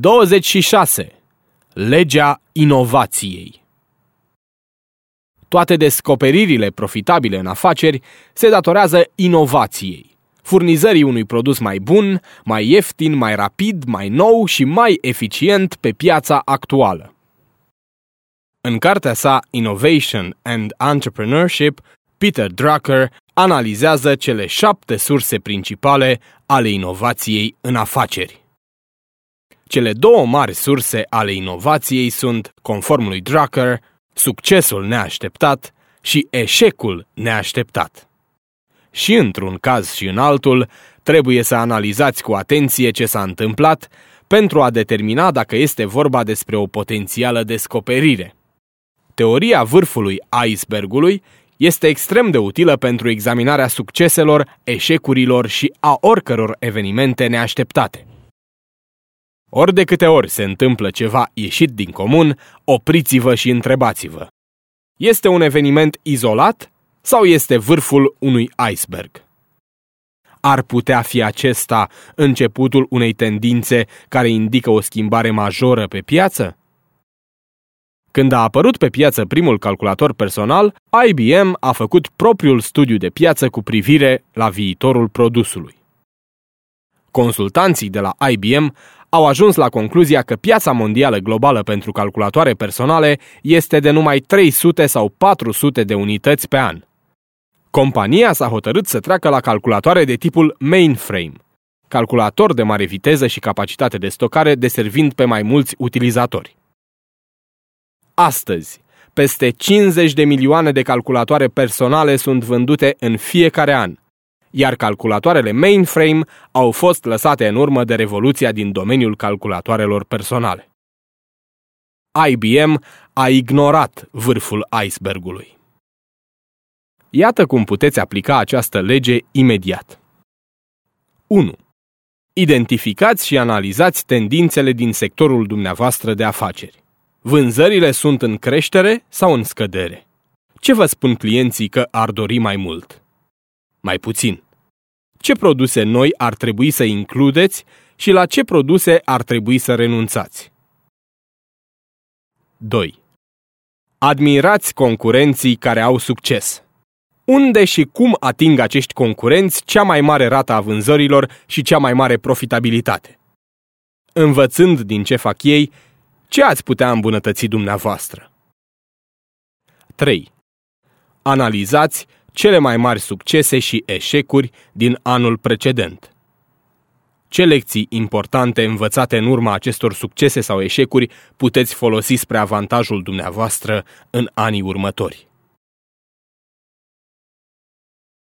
26. Legea inovației Toate descoperirile profitabile în afaceri se datorează inovației, furnizării unui produs mai bun, mai ieftin, mai rapid, mai nou și mai eficient pe piața actuală. În cartea sa Innovation and Entrepreneurship, Peter Drucker analizează cele șapte surse principale ale inovației în afaceri. Cele două mari surse ale inovației sunt, conform lui Drucker, succesul neașteptat și eșecul neașteptat. Și într-un caz și în altul, trebuie să analizați cu atenție ce s-a întâmplat pentru a determina dacă este vorba despre o potențială descoperire. Teoria vârfului icebergului este extrem de utilă pentru examinarea succeselor, eșecurilor și a oricăror evenimente neașteptate. Ori de câte ori se întâmplă ceva ieșit din comun, opriți-vă și întrebați-vă. Este un eveniment izolat sau este vârful unui iceberg? Ar putea fi acesta începutul unei tendințe care indică o schimbare majoră pe piață? Când a apărut pe piață primul calculator personal, IBM a făcut propriul studiu de piață cu privire la viitorul produsului. Consultanții de la IBM au ajuns la concluzia că piața mondială globală pentru calculatoare personale este de numai 300 sau 400 de unități pe an. Compania s-a hotărât să treacă la calculatoare de tipul mainframe, calculator de mare viteză și capacitate de stocare deservind pe mai mulți utilizatori. Astăzi, peste 50 de milioane de calculatoare personale sunt vândute în fiecare an, iar calculatoarele mainframe au fost lăsate în urmă de revoluția din domeniul calculatoarelor personale. IBM a ignorat vârful icebergului. Iată cum puteți aplica această lege imediat. 1. Identificați și analizați tendințele din sectorul dumneavoastră de afaceri. Vânzările sunt în creștere sau în scădere? Ce vă spun clienții că ar dori mai mult? Mai puțin. Ce produse noi ar trebui să includeți și la ce produse ar trebui să renunțați? 2. Admirați concurenții care au succes. Unde și cum ating acești concurenți cea mai mare rată a vânzărilor și cea mai mare profitabilitate? Învățând din ce fac ei, ce ați putea îmbunătăți dumneavoastră? 3. Analizați cele mai mari succese și eșecuri din anul precedent. Ce lecții importante învățate în urma acestor succese sau eșecuri puteți folosi spre avantajul dumneavoastră în anii următori?